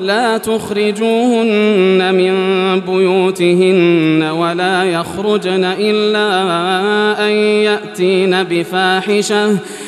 لا تخرجوهن من بيوتهن ولا يخرجن إلا أن يأتين بفاحشة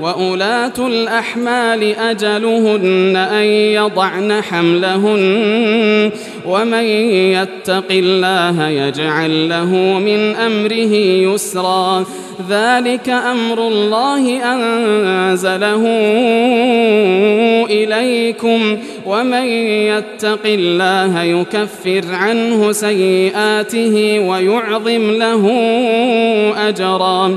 وأولاة الأحمال أجلهن أن يضعن حملهن ومن يتق الله يجعل له من أمره يسرا ذلك أمر الله أنزله إليكم ومن يتق الله يكفر عنه سيئاته ويعظم له أجرا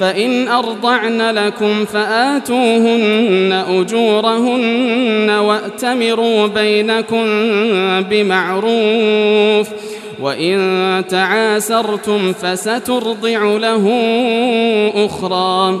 فإن أرضعن لكم فآتوهن أجورهن وأتمروا بينكم بمعروف وإن تعاسرتم فسترضع له أخرى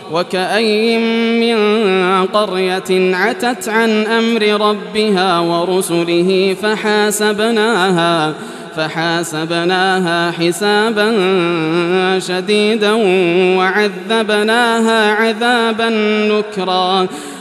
وكأي من قرية عتت عن أمر ربها ورسله فحاسبناها فحاسبناها حسابا شديدا وعذبناها عذابا نكرا